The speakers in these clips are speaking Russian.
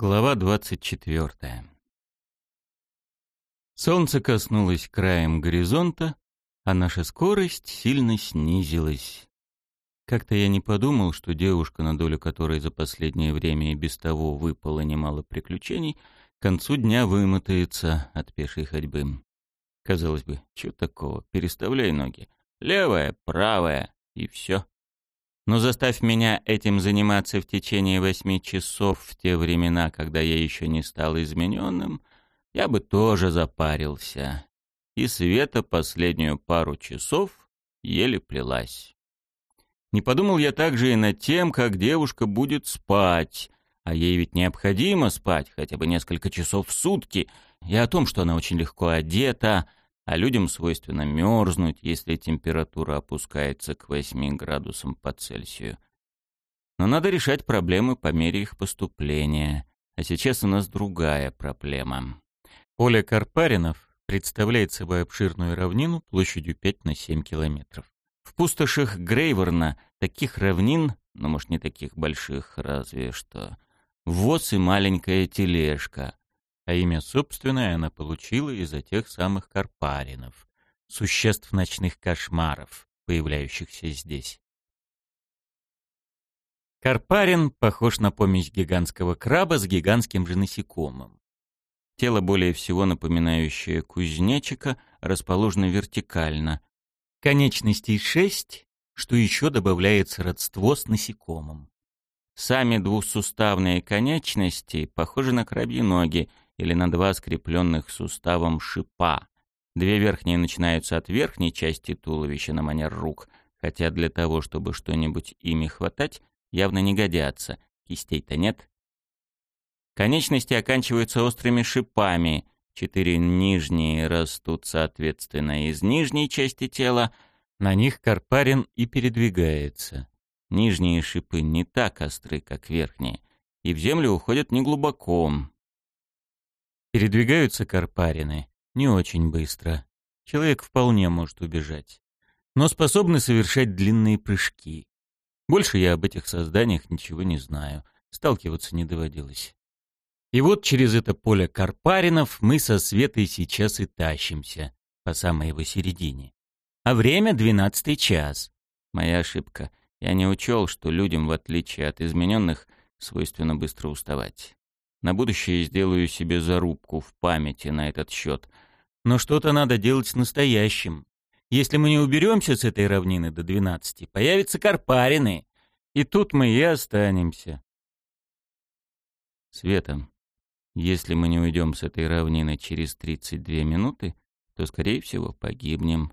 Глава 24. Солнце коснулось краем горизонта, а наша скорость сильно снизилась. Как-то я не подумал, что девушка, на долю которой за последнее время и без того выпало немало приключений, к концу дня вымотается от пешей ходьбы. Казалось бы, что такого, переставляй ноги. Левая, правая, и все. Но заставь меня этим заниматься в течение восьми часов в те времена, когда я еще не стал измененным, я бы тоже запарился. И Света последнюю пару часов еле плелась. Не подумал я также и над тем, как девушка будет спать, а ей ведь необходимо спать хотя бы несколько часов в сутки, и о том, что она очень легко одета, а людям свойственно мерзнуть, если температура опускается к 8 градусам по Цельсию. Но надо решать проблемы по мере их поступления. А сейчас у нас другая проблема. Поле Карпаринов представляет собой обширную равнину площадью 5 на 7 километров. В пустошах Грейворна таких равнин, ну, может, не таких больших, разве что, ввоз и маленькая тележка, а имя собственное она получила из-за тех самых карпаринов, существ ночных кошмаров, появляющихся здесь. Карпарин похож на помесь гигантского краба с гигантским же насекомым. Тело, более всего напоминающее кузнечика, расположено вертикально. Конечностей шесть, что еще добавляется родство с насекомым. Сами двухсуставные конечности похожи на крабьи ноги или на два скрепленных суставом шипа. Две верхние начинаются от верхней части туловища на манер рук, хотя для того, чтобы что-нибудь ими хватать, явно не годятся. Кистей-то нет. Конечности оканчиваются острыми шипами. Четыре нижние растут, соответственно, из нижней части тела. На них карпарин и передвигается. Нижние шипы не так остры, как верхние, и в землю уходят неглубоко, Передвигаются карпарины не очень быстро. Человек вполне может убежать. Но способны совершать длинные прыжки. Больше я об этих созданиях ничего не знаю. Сталкиваться не доводилось. И вот через это поле карпаринов мы со Светой сейчас и тащимся, по самой его середине. А время — двенадцатый час. Моя ошибка. Я не учел, что людям, в отличие от измененных, свойственно быстро уставать. На будущее сделаю себе зарубку в памяти на этот счет. Но что-то надо делать с настоящим. Если мы не уберемся с этой равнины до двенадцати, появятся карпарины, и тут мы и останемся. Света, если мы не уйдем с этой равнины через тридцать две минуты, то, скорее всего, погибнем.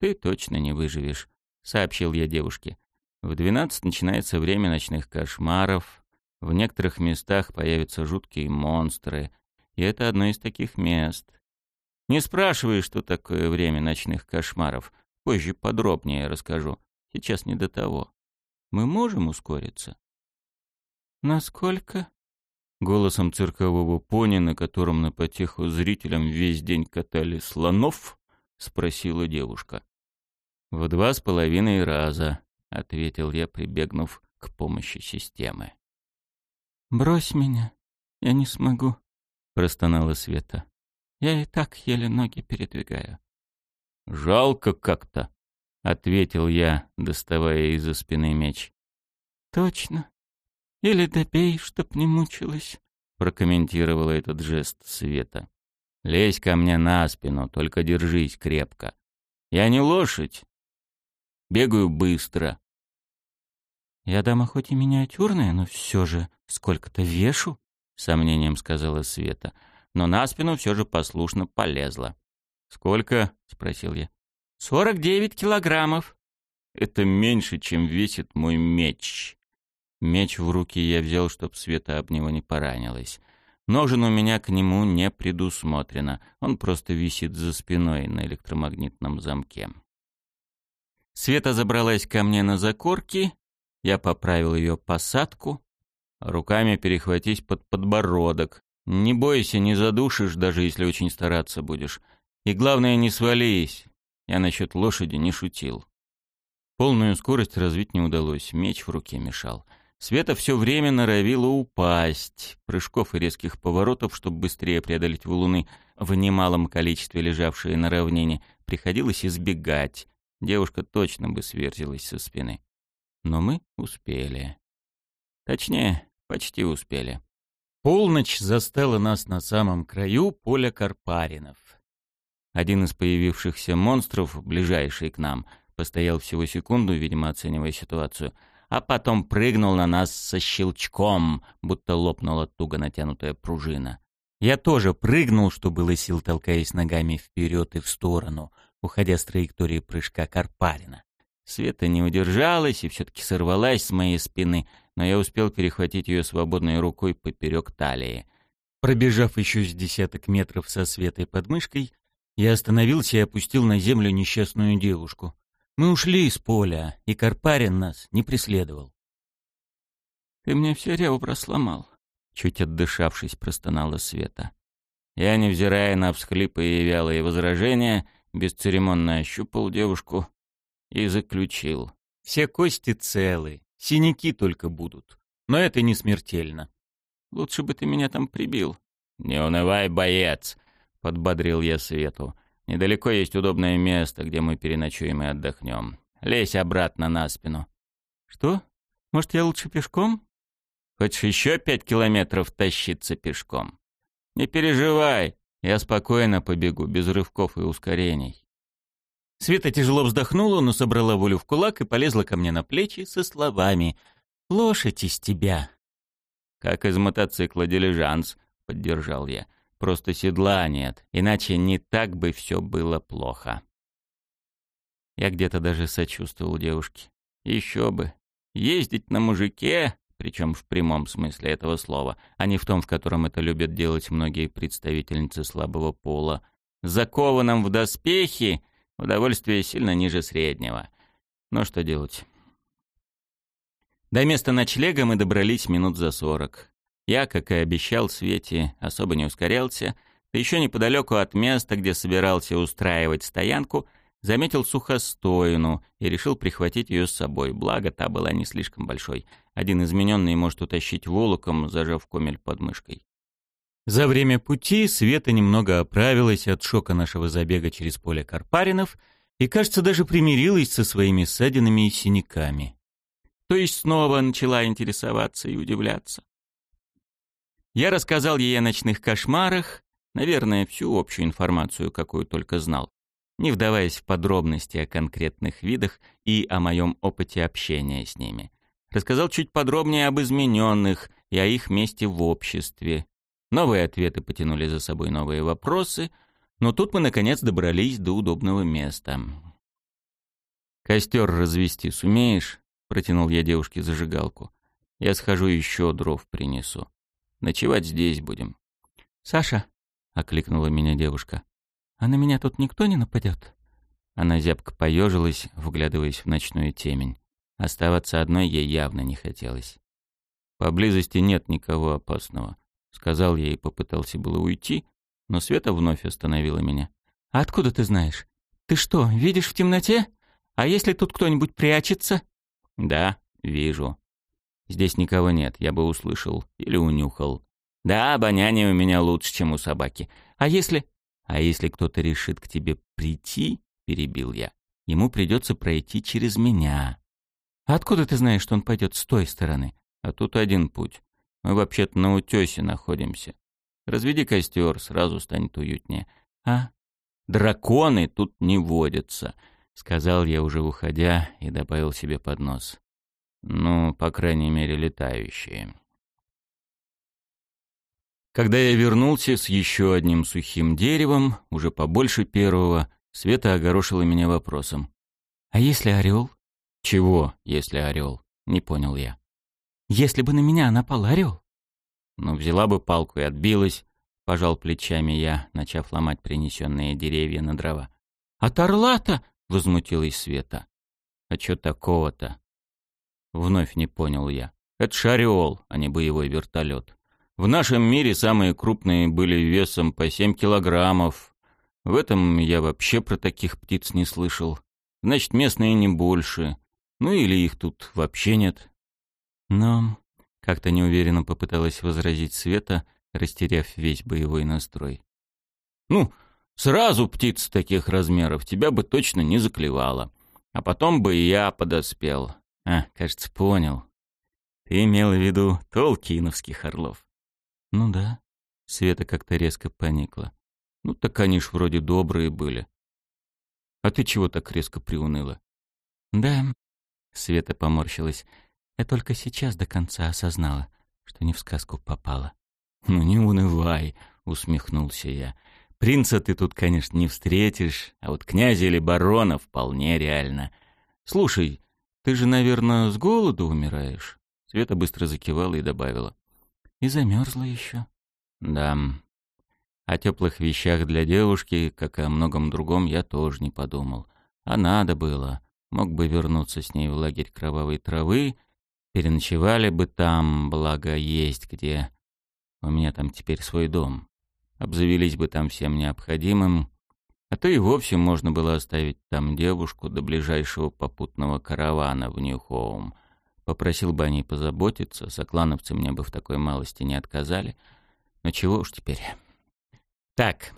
Ты точно не выживешь, — сообщил я девушке. В двенадцать начинается время ночных кошмаров, в некоторых местах появятся жуткие монстры, и это одно из таких мест. Не спрашивай, что такое время ночных кошмаров. Позже подробнее расскажу. Сейчас не до того. Мы можем ускориться? Насколько? Голосом циркового пони, на котором на потеху зрителям весь день катали слонов, спросила девушка. В два с половиной раза, ответил я, прибегнув к помощи системы. «Брось меня, я не смогу», — простонала Света. «Я и так еле ноги передвигаю». «Жалко как-то», — ответил я, доставая из-за спины меч. «Точно. Или добей, чтоб не мучилась», — прокомментировала этот жест Света. «Лезь ко мне на спину, только держись крепко. Я не лошадь. Бегаю быстро, «Я дама хоть и миниатюрная, но все же сколько-то вешу», — сомнением сказала Света. Но на спину все же послушно полезла. «Сколько?» — спросил я. «Сорок девять килограммов». «Это меньше, чем весит мой меч». Меч в руки я взял, чтоб Света об него не поранилась. Ножен у меня к нему не предусмотрено. Он просто висит за спиной на электромагнитном замке. Света забралась ко мне на закорки я поправил ее посадку, руками перехватись под подбородок. Не бойся, не задушишь, даже если очень стараться будешь. И главное, не свались. Я насчет лошади не шутил. Полную скорость развить не удалось, меч в руке мешал. Света все время норовила упасть. Прыжков и резких поворотов, чтобы быстрее преодолеть валуны, в немалом количестве лежавшие на равнине, приходилось избегать. Девушка точно бы сверзилась со спины. Но мы успели. Точнее, почти успели. Полночь застала нас на самом краю поля Карпаринов. Один из появившихся монстров, ближайший к нам, постоял всего секунду, видимо, оценивая ситуацию — а потом прыгнул на нас со щелчком, будто лопнула туго натянутая пружина. Я тоже прыгнул, что было сил, толкаясь ногами вперед и в сторону, уходя с траектории прыжка Карпарина. Света не удержалась и все-таки сорвалась с моей спины, но я успел перехватить ее свободной рукой поперек талии. Пробежав еще с десяток метров со Светой под мышкой, я остановился и опустил на землю несчастную девушку. Мы ушли из поля, и Карпарин нас не преследовал. «Ты мне все ребра сломал», — чуть отдышавшись, простонала Света. Я, невзирая на всхлипы и вялые возражения, бесцеремонно ощупал девушку и заключил. «Все кости целы, синяки только будут, но это не смертельно. Лучше бы ты меня там прибил». «Не унывай, боец», — подбодрил я Свету. Недалеко есть удобное место, где мы переночуем и отдохнем. Лезь обратно на спину». «Что? Может, я лучше пешком?» «Хочешь еще пять километров тащиться пешком?» «Не переживай, я спокойно побегу, без рывков и ускорений». Света тяжело вздохнула, но собрала волю в кулак и полезла ко мне на плечи со словами «Лошадь из тебя». «Как из мотоцикла дилижанс», — поддержал я. Просто седла нет, иначе не так бы все было плохо. Я где-то даже сочувствовал девушке. Еще бы. Ездить на мужике, причем в прямом смысле этого слова, а не в том, в котором это любят делать многие представительницы слабого пола, закованном в доспехи, удовольствие сильно ниже среднего. Но что делать? До места ночлега мы добрались минут за сорок. Я, как и обещал Свете, особо не ускорялся, да еще неподалеку от места, где собирался устраивать стоянку, заметил сухостойну и решил прихватить ее с собой, благо та была не слишком большой. Один измененный может утащить волоком, зажав комель под мышкой. За время пути Света немного оправилась от шока нашего забега через поле Карпаринов и, кажется, даже примирилась со своими ссадинами и синяками. То есть снова начала интересоваться и удивляться. Я рассказал ей о ночных кошмарах, наверное, всю общую информацию, какую только знал, не вдаваясь в подробности о конкретных видах и о моем опыте общения с ними. Рассказал чуть подробнее об измененных и о их месте в обществе. Новые ответы потянули за собой новые вопросы, но тут мы, наконец, добрались до удобного места. «Костер развести сумеешь?» — протянул я девушке зажигалку. «Я схожу еще дров принесу». Ночевать здесь будем. «Саша», — окликнула меня девушка, — «а на меня тут никто не нападет?» Она зябко поежилась, вглядываясь в ночную темень. Оставаться одной ей явно не хотелось. «Поблизости нет никого опасного», — сказал я и попытался было уйти, но Света вновь остановила меня. «А откуда ты знаешь? Ты что, видишь в темноте? А если тут кто-нибудь прячется?» «Да, вижу», Здесь никого нет, я бы услышал или унюхал. Да, обоняние у меня лучше, чем у собаки. А если... А если кто-то решит к тебе прийти, перебил я, ему придется пройти через меня. А откуда ты знаешь, что он пойдет с той стороны? А тут один путь. Мы вообще-то на утесе находимся. Разведи костер, сразу станет уютнее. А? Драконы тут не водятся, сказал я уже уходя и добавил себе под нос. Ну, по крайней мере, летающие. Когда я вернулся с еще одним сухим деревом, уже побольше первого, Света огорошила меня вопросом. «А если орел?» «Чего, если орел?» — не понял я. «Если бы на меня напал орел?» «Ну, взяла бы палку и отбилась», — пожал плечами я, начав ломать принесенные деревья на дрова. «От орла-то?» — возмутилась Света. «А чё такого-то?» Вновь не понял я. Это шариол, а не боевой вертолет. В нашем мире самые крупные были весом по 7 килограммов. В этом я вообще про таких птиц не слышал. Значит, местные не больше. Ну или их тут вообще нет. Но как-то неуверенно попыталась возразить Света, растеряв весь боевой настрой. «Ну, сразу птиц таких размеров тебя бы точно не заклевала. А потом бы и я подоспел. А, кажется, понял. Ты имел в виду толкиновских орлов?» «Ну да». Света как-то резко поникла. «Ну так они ж вроде добрые были. А ты чего так резко приуныла?» «Да», — Света поморщилась, — «я только сейчас до конца осознала, что не в сказку попала». «Ну не унывай», — усмехнулся я. «Принца ты тут, конечно, не встретишь, а вот князя или барона вполне реально. Слушай, ты же, наверное, с голоду умираешь?» Света быстро закивала и добавила. «И замерзла еще». «Да, о теплых вещах для девушки, как и о многом другом, я тоже не подумал. А надо было. Мог бы вернуться с ней в лагерь кровавой травы, переночевали бы там, благо есть где. У меня там теперь свой дом. Обзавелись бы там всем необходимым, а то и вовсе можно было оставить там девушку до ближайшего попутного каравана в Нью-Хоум. Попросил бы о ней позаботиться, соклановцы мне бы в такой малости не отказали. Но чего уж теперь... Так,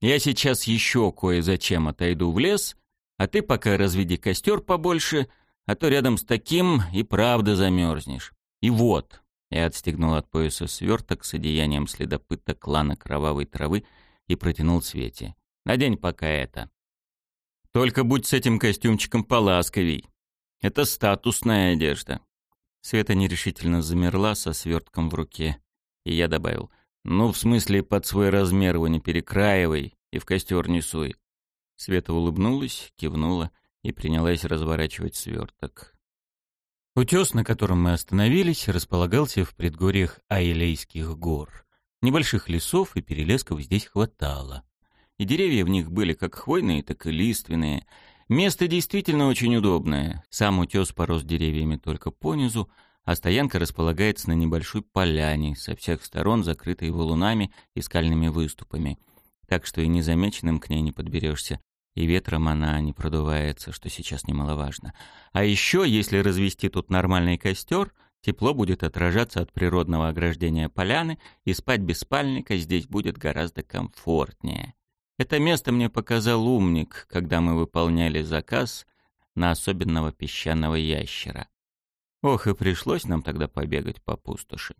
я сейчас еще кое-зачем отойду в лес, а ты пока разведи костер побольше, а то рядом с таким и правда замерзнешь. И вот, я отстегнул от пояса сверток с одеянием следопыта клана кровавой травы и протянул Свете. Надень пока это. Только будь с этим костюмчиком поласковей. Это статусная одежда. Света нерешительно замерла со свертком в руке, и я добавил — «Ну, в смысле, под свой размер его не перекраивай и в костер не суй». Света улыбнулась, кивнула и принялась разворачивать сверток. Утес, на котором мы остановились, располагался в предгорьях Айлейских гор. Небольших лесов и перелесков здесь хватало. И деревья в них были как хвойные, так и лиственные. Место действительно очень удобное. Сам утес порос деревьями только понизу, а стоянка располагается на небольшой поляне, со всех сторон закрытой валунами и скальными выступами, так что и незамеченным к ней не подберешься, и ветром она не продувается, что сейчас немаловажно. А еще, если развести тут нормальный костер, тепло будет отражаться от природного ограждения поляны, и спать без спальника здесь будет гораздо комфортнее. Это место мне показал умник, когда мы выполняли заказ на особенного песчаного ящера. Ох, и пришлось нам тогда побегать по пустоши.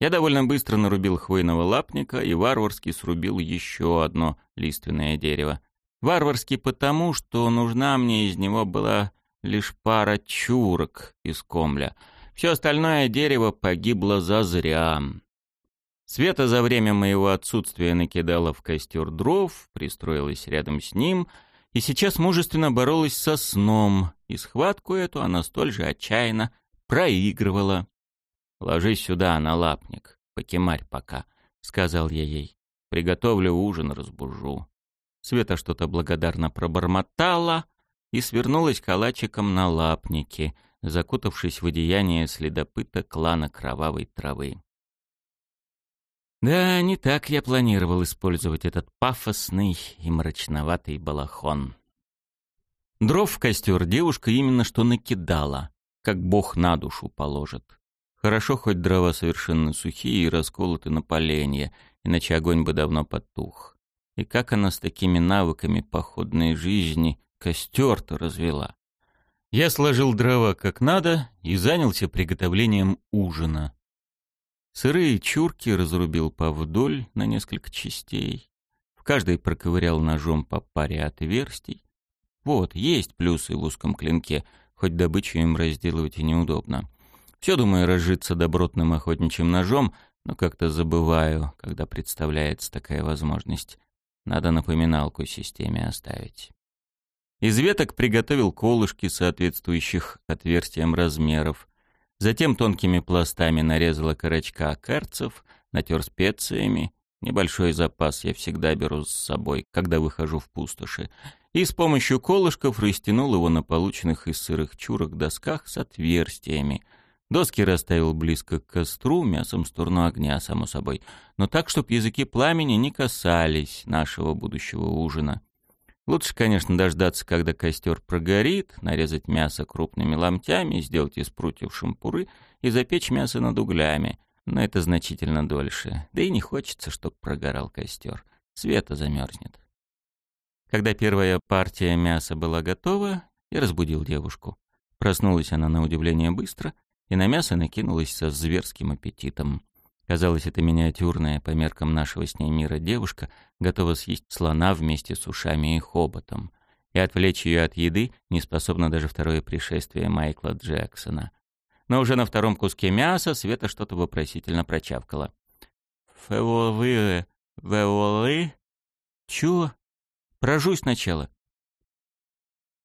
Я довольно быстро нарубил хвойного лапника и варварски срубил еще одно лиственное дерево. Варварски потому, что нужна мне из него была лишь пара чурок из комля. Все остальное дерево погибло зазря. Света за время моего отсутствия накидала в костер дров, пристроилась рядом с ним — и сейчас мужественно боролась со сном, и схватку эту она столь же отчаянно проигрывала. «Ложись сюда, на лапник, покемарь пока», — сказал я ей. «Приготовлю ужин, разбужу». Света что-то благодарно пробормотала и свернулась калачиком на лапнике, закутавшись в одеяние следопыта клана кровавой травы. Да, не так я планировал использовать этот пафосный и мрачноватый балахон. Дров в костер девушка именно что накидала, как бог на душу положит. Хорошо, хоть дрова совершенно сухие и расколоты на поленье, иначе огонь бы давно потух. И как она с такими навыками походной жизни костер-то развела? Я сложил дрова как надо и занялся приготовлением ужина. Сырые чурки разрубил повдоль на несколько частей. В каждой проковырял ножом по паре отверстий. Вот, есть плюсы в узком клинке, хоть добычу им разделывать и неудобно. Все, думаю, разжиться добротным охотничьим ножом, но как-то забываю, когда представляется такая возможность. Надо напоминалку системе оставить. Из веток приготовил колышки соответствующих отверстиям размеров. Затем тонкими пластами нарезала корочка карцев, натер специями. Небольшой запас я всегда беру с собой, когда выхожу в пустоши. И с помощью колышков растянул его на полученных из сырых чурок досках с отверстиями. Доски расставил близко к костру, мясом в сторону огня, само собой, но так, чтобы языки пламени не касались нашего будущего ужина. Лучше, конечно, дождаться, когда костер прогорит, нарезать мясо крупными ломтями, сделать из прутьев шампуры и запечь мясо над углями. Но это значительно дольше. Да и не хочется, чтобы прогорал костер. Света замерзнет. Когда первая партия мяса была готова, я разбудил девушку. Проснулась она на удивление быстро и на мясо накинулась со зверским аппетитом. Казалось, эта миниатюрная по меркам нашего с ней мира девушка готова съесть слона вместе с ушами и хоботом. И отвлечь ее от еды не способно даже второе пришествие Майкла Джексона. Но уже на втором куске мяса Света что-то вопросительно прочавкала. «Фэволы... Вэволы... Чё? Прожуй сначала».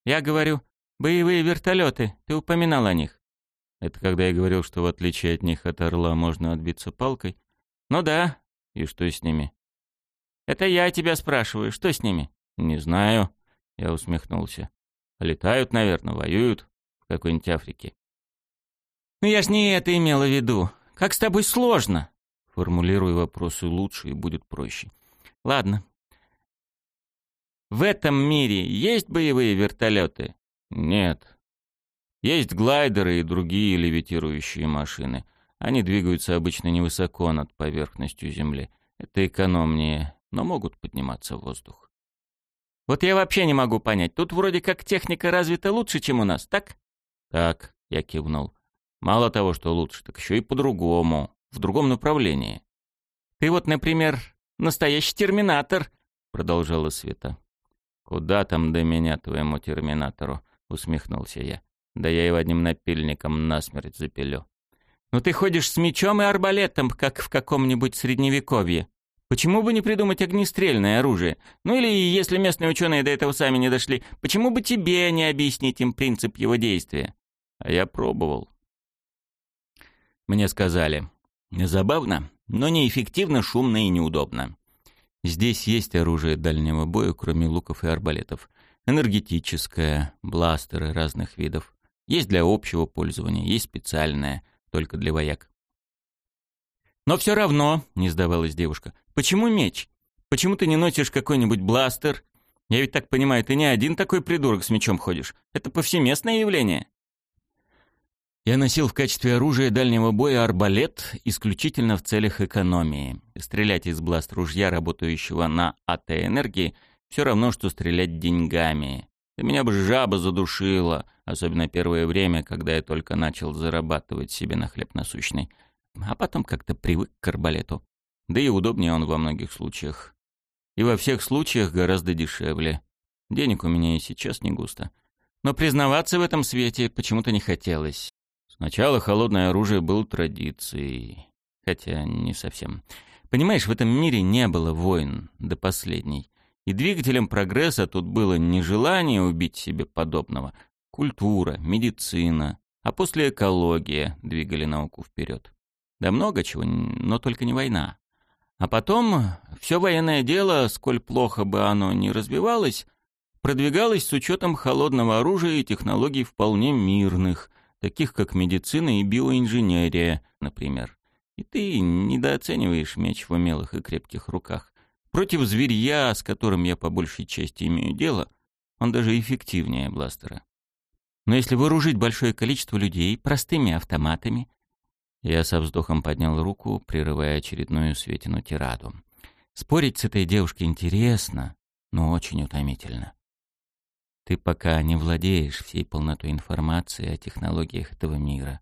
«Я говорю, боевые вертолеты. Ты упоминал о них». Это когда я говорил, что в отличие от них от орла можно отбиться палкой? Ну да. И что с ними? Это я тебя спрашиваю, что с ними? Не знаю. Я усмехнулся. Летают, наверное, воюют в какой-нибудь Африке. Ну я ж не это имела в виду. Как с тобой сложно. Формулируй вопросы лучше и будет проще. Ладно. В этом мире есть боевые вертолеты? Нет. Есть глайдеры и другие левитирующие машины. Они двигаются обычно невысоко над поверхностью Земли. Это экономнее, но могут подниматься в воздух. Вот я вообще не могу понять. Тут вроде как техника развита лучше, чем у нас, так? Так, я кивнул. Мало того, что лучше, так еще и по-другому, в другом направлении. Ты вот, например, настоящий терминатор, продолжала Света. Куда там до меня твоему терминатору? усмехнулся я. Да я его одним напильником насмерть запилю. Ну ты ходишь с мечом и арбалетом, как в каком-нибудь средневековье. Почему бы не придумать огнестрельное оружие? Ну или, если местные ученые до этого сами не дошли, почему бы тебе не объяснить им принцип его действия? А я пробовал. Мне сказали, забавно, но неэффективно, шумно и неудобно. Здесь есть оружие дальнего боя, кроме луков и арбалетов. Энергетическое, бластеры разных видов. Есть для общего пользования, есть специальное, только для вояк. «Но все равно», — не сдавалась девушка, — «почему меч? Почему ты не носишь какой-нибудь бластер? Я ведь так понимаю, ты не один такой придурок с мечом ходишь. Это повсеместное явление». Я носил в качестве оружия дальнего боя арбалет исключительно в целях экономии. Стрелять из бласт-ружья, работающего на АТ-энергии, все равно, что стрелять деньгами. Да меня бы жаба задушила, особенно первое время, когда я только начал зарабатывать себе на хлеб насущный. А потом как-то привык к арбалету. Да и удобнее он во многих случаях. И во всех случаях гораздо дешевле. Денег у меня и сейчас не густо. Но признаваться в этом свете почему-то не хотелось. Сначала холодное оружие было традицией. Хотя не совсем. Понимаешь, в этом мире не было войн до последней. И двигателем прогресса тут было не желание убить себе подобного, культура, медицина, а после экология двигали науку вперед. Да много чего, но только не война. А потом все военное дело, сколь плохо бы оно ни развивалось, продвигалось с учетом холодного оружия и технологий вполне мирных, таких как медицина и биоинженерия, например. И ты недооцениваешь меч в умелых и крепких руках. Против зверья, с которым я по большей части имею дело, он даже эффективнее бластера. Но если вооружить большое количество людей простыми автоматами... Я со вздохом поднял руку, прерывая очередную Светину тираду. Спорить с этой девушкой интересно, но очень утомительно. Ты пока не владеешь всей полнотой информации о технологиях этого мира.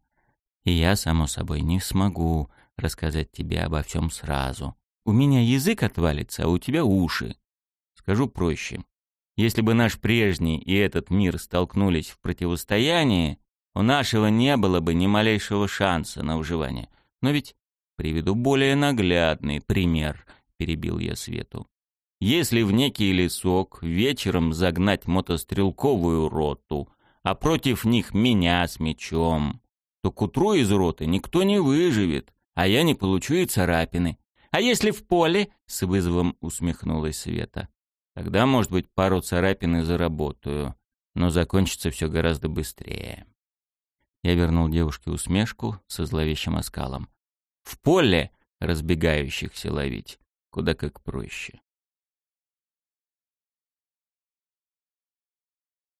И я, само собой, не смогу рассказать тебе обо всем сразу. У меня язык отвалится, а у тебя уши. Скажу проще. Если бы наш прежний и этот мир столкнулись в противостоянии, у нашего не было бы ни малейшего шанса на выживание. Но ведь приведу более наглядный пример, перебил я Свету. Если в некий лесок вечером загнать мотострелковую роту, а против них меня с мечом, то к утру из роты никто не выживет, а я не получу и царапины. А если в поле?» — с вызовом усмехнулась Света. «Тогда, может быть, пару царапин и заработаю, но закончится все гораздо быстрее». Я вернул девушке усмешку со зловещим оскалом. «В поле разбегающихся ловить куда как проще».